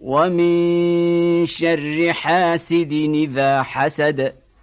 ومن شر حاسد إذا حسد